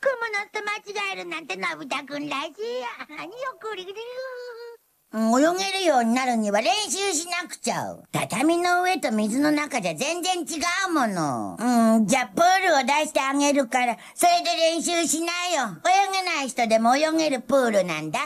雲の巣と間違えるなんてのび太くんらしいや。何よ、くりくり泳げるようになるには練習しなくちゃ。畳の上と水の中じゃ全然違うもの。うん、じゃあプールを出してあげるから、それで練習しないよ。泳げない人でも泳げるプールなんだ。